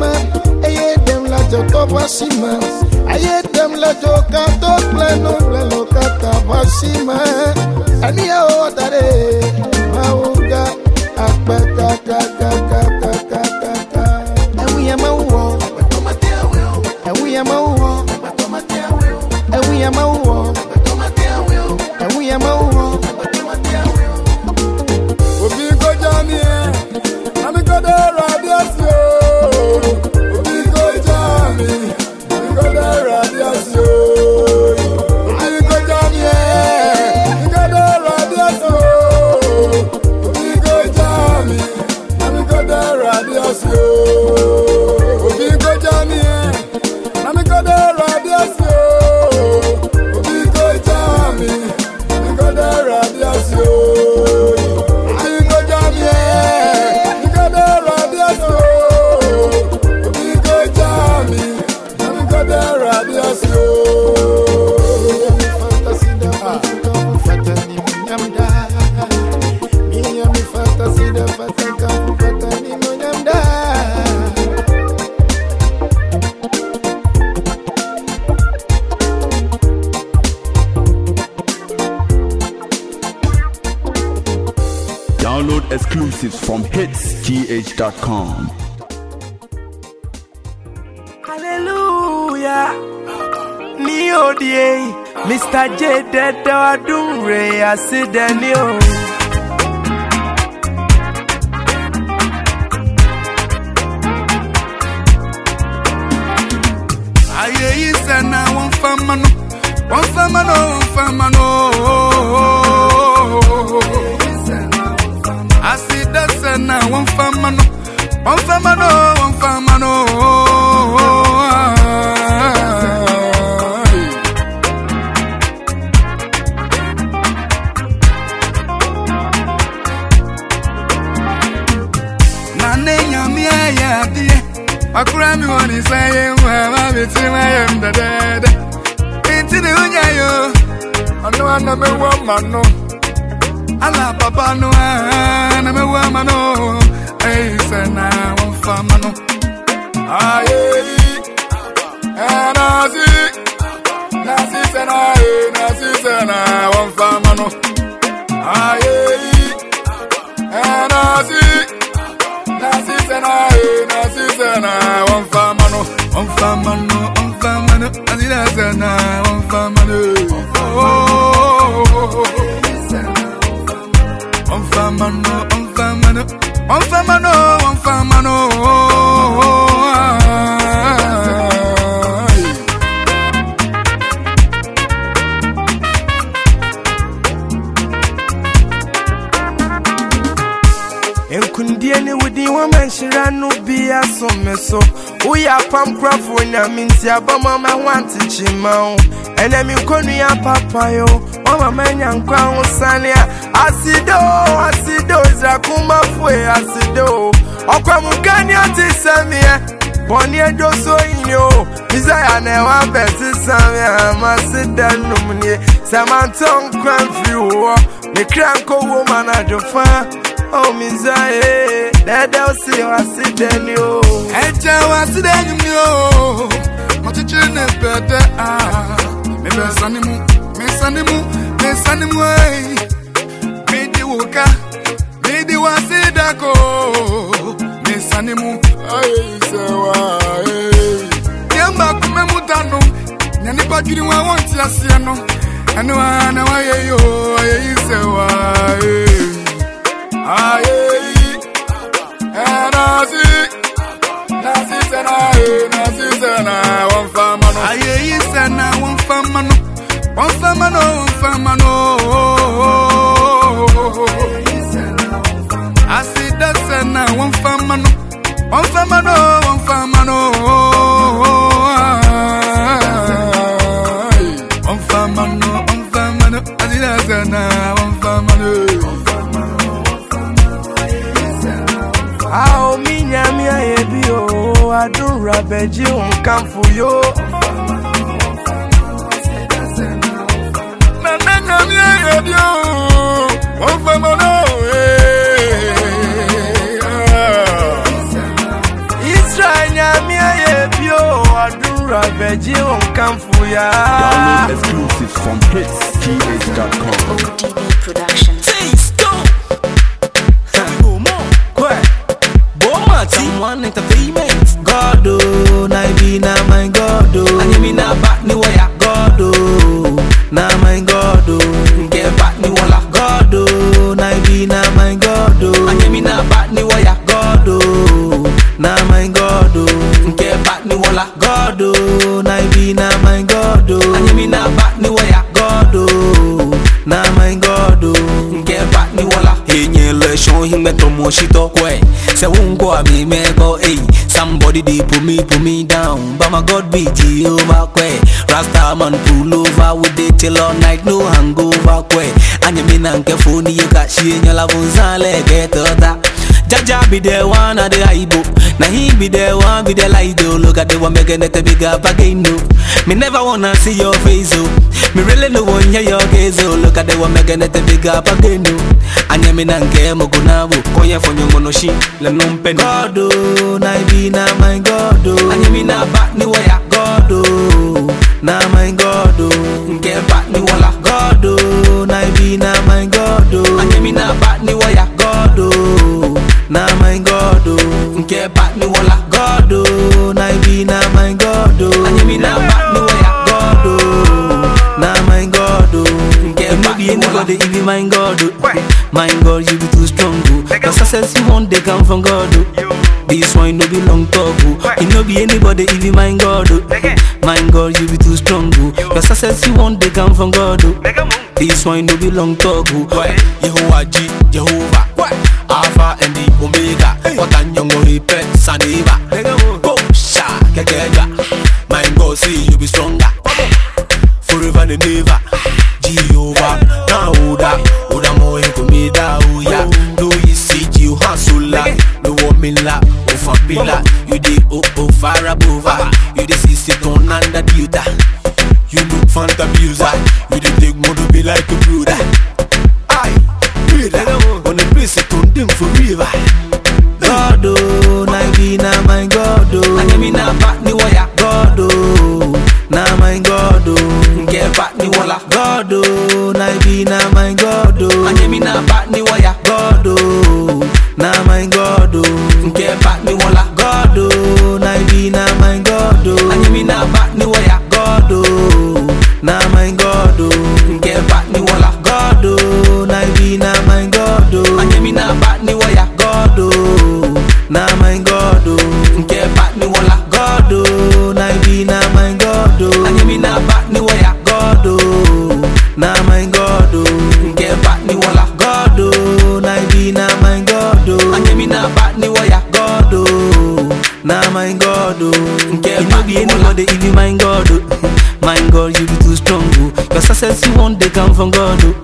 ma eye dem la dzo tɔ va si ma eye dem la dzo katɔ kple nu kple nu kata va si ma aniyawo da ɖe mawu ga akpɛtakakaka. exclusives from hitsgh.com. Hallelujah. ní òde Mr J dẹdẹ ọdún rẹ àṣìdẹ ní o. ayé yìí sẹ́nà wọ́n fẹ́ mọ́nú wọ́n. A ma metim ayɛ m dɛdɛɛdɛ enti ne wonya yo ɔno a na mɛwɔ ma no ala papa no a na mɛwɔ ma no ɛyi sɛ na wɔmfa ma no ayeyi ɛnasi nasi sɛ na nasi sɛ na wɔmfa ma no ayeyi ɛnasi Nasi sena, eh, nasi sena, one famano, one famano, one famano, nasi sena, one famano. Oh, one famano, one famano, one famano, one famano. pam crafo na minti abama ma wanti chimao ene mi konu ya papa yo. Mama manya nkwa ho sane asido asido za kuma fue asido. Okwa mu gani ati samia eh. boni edo so inyo ya ne wa beti samia eh. ma sida numni samanton kwan fi oh. wo me kranko oh, wo manager fa Oh, Mizae, that I'll see you. I see them you. And I see them you. My teacher is better. Maybe I'm sunny moon. Miss Sunny moon. Miss Sunny moon. Made you walk up. Made you was it. I go. Miss Sunny moon. I say, why? Yamba Kumemutano. Nanipa Kiri, I want to see you. And I know why you. I say, why? Aye, nasi, nasi sena, eh, nasi sena, one famano. Aye, sena, one famano, one famano, one famano. Asida sena, one famano, one famano, one famano. One famano, one famano, asida sena, adura beji unkamfu yo. Na na na mi aye bi o, wọ́n fẹ́ mọ náà Israel nyami aye bi o, adura beji unkamfu ya. Download exclusives from hitsgh.com. ODB Productions. Him better mo shito kwe. Say won't go me go hey. Somebody they put me put me down. But my God be Jehovah kwe. Rasta man pull over with it till all night no hangover kwe. Anya me nanke phone ye ka shi nya la vunzale get that. Jaja be the one at the aibo. Now he be the one be the lido. Look at the one making a big up again. No. Me never wanna see your face oh. Me really no want hear your gaze oh. Look at the one making a big up again. No. Anya me nanke mo kunabo. Koye fonyo mono shi le numpe. God oh, na be na my God oh. Anya me na back ni waya. God oh, na my God oh. Nke back ni wala. God oh, na be na my God oh. Anya me na back ni oh. Nke back ni wala. God oh, na be oh. na oh. my God oh. Anya me na back ni waya. God oh, na my God oh. Nke back ni wala. God if you my God oh. My God you be too strong oh. The success you want they come from God oh. This one no be long talk oh. It no be anybody if you my God oh. My God, you be too strong. Oh. Your success you want, they come from God. Oh. This one no be long talk. Oh. Yehovah G, Jehovah. Alpha and the Omega. Watanyongo hipe saniva Kosha kekega My God say you be stronger. Forever and ever. Jehovah na uda Uda moyo kumida uya oh, Do you see you hasula No womila ufapila oh, You the oh, opo farabova You the under the diuta You look fanta abuser. You the take more to be like a brother. Aye, brother place a condemn forever. God, oh, Nagina, my God, oh, and I mean, I'm back, new wire, God, oh, now my God, oh, get back, new walla, God, oh, oh Nagina, my God, oh, and I mean, I'm back, new wire, God, oh. Na my God, oh. Get back ni wala. God, oh, na be na my God, oh. And me na back ni waya. God, oh, na my God, oh. Get back be anybody if you my God, oh. My God, you be too strong, oh. Your success you want, they come from God, oh.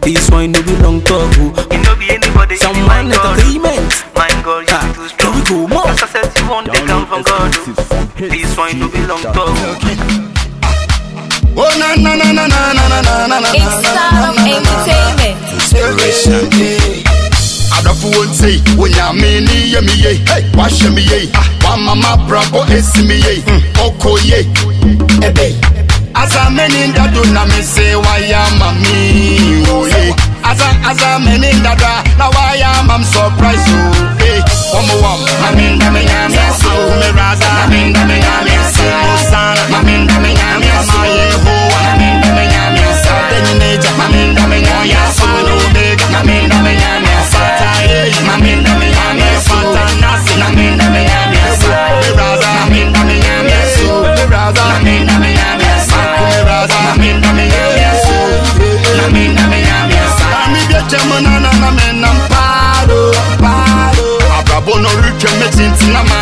This one no be long talk, oh. You know be anybody. Some you my man God. entertainment. My God, you Ah, be too strong. here we go, more. Your success you want, they come from God. exclusives This one no be long talk. Oh na na na na na na na na na na It's Salem Entertainment. inspiration. Adɔfo wo nse wonyame ne yɛ me ye wahyɛ me ye wamama brabɔ esi me ye ɔkɔ ye ɛbɛ asa meni dado na me se wayɛ ama me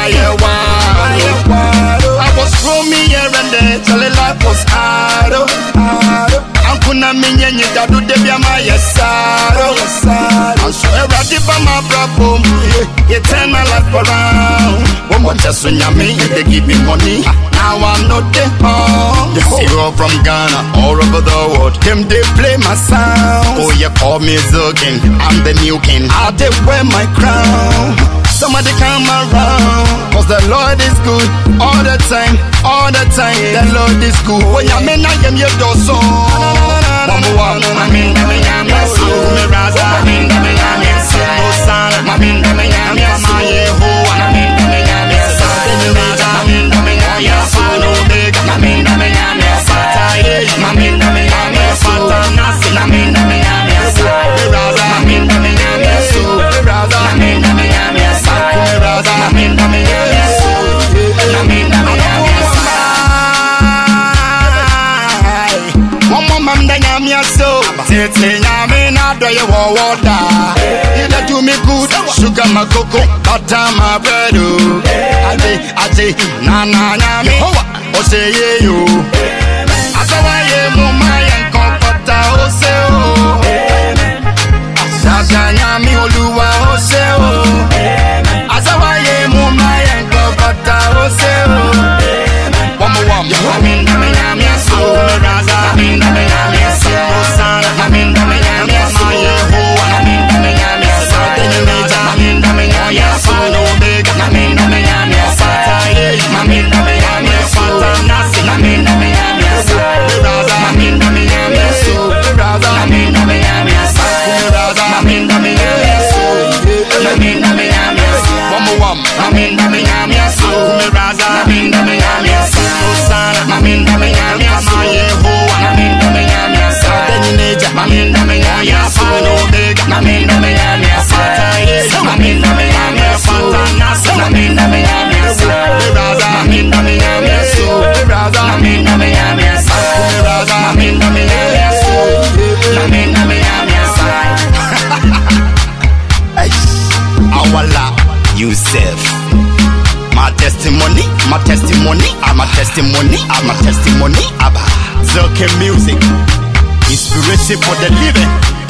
tinti na ma ye wa I was roaming here and there till the life was hard oh, hard oh. Ankuna mi nyenye dadu debi ama yesaro Anso eradi ba ma brabo You turn my life around. One more just when me they give me money. Now I'm not there home Zero from Ghana all over the world. Them they play my sound Oh you call me Zugin I'm the new king. I they wear my crown Somebody come around Cause the Lord is good all the time, all the time. The Lord is good. When you mean I am your dozo. Mama wa, mami na me ya me so me raza, mami na me ya me so sana, mami na me ya me so Yehovah, do you want water? You that do me good, sugar my cocoa, butter my bread. Oh, I say, I say, na na na me, oh say yeah yo. I say why you mama and comforta, oh say oh. Sasa na mi Olúwa, oh say oh. I say why you mama and comforta, oh say. Oh. One more one, I mean, I mean, I mean, so me. My testimony, I'm a testimony, I'm a testimony. Abba. Zirke music, inspiration for the living.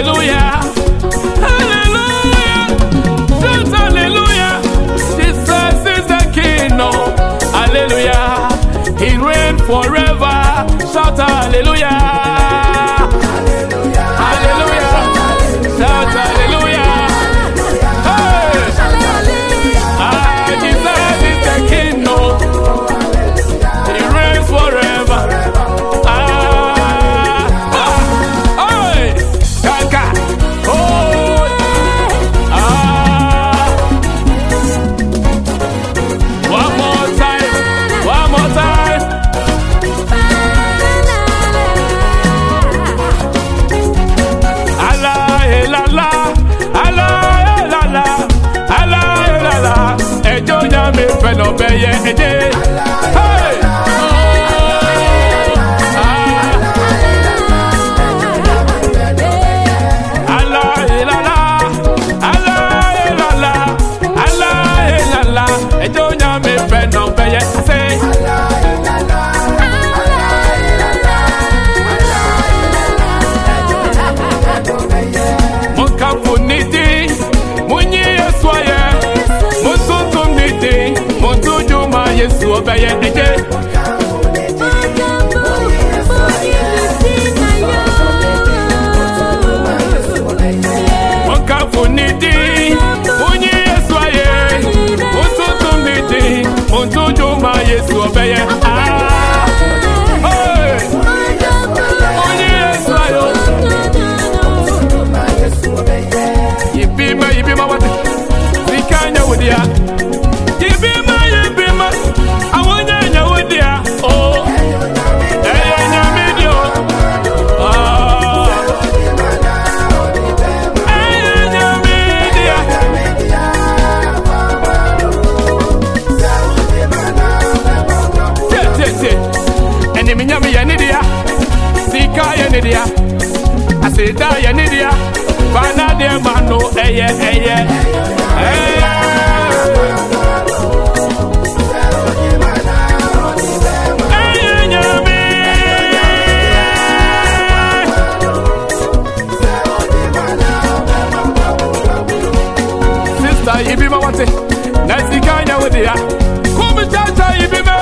Hallelujah. Hallelujah. Shout hallelujah. Jesus is the kingdom. Oh. Hallelujah. He reigns forever. Shout hallelujah. yeah, yeah, yeah. yeah, yeah, yeah. dia. I say da ye ni dia. Fana dia mano eye eye. Eye. chacha ibi ma wate na sika nya wode ya kum chacha ibi me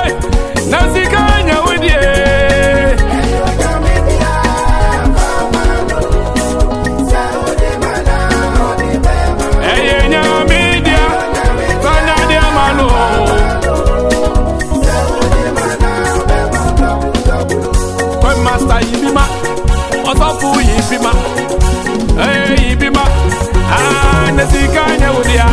na sika ibima. Hey, ibima. Ah, Anesikanya udia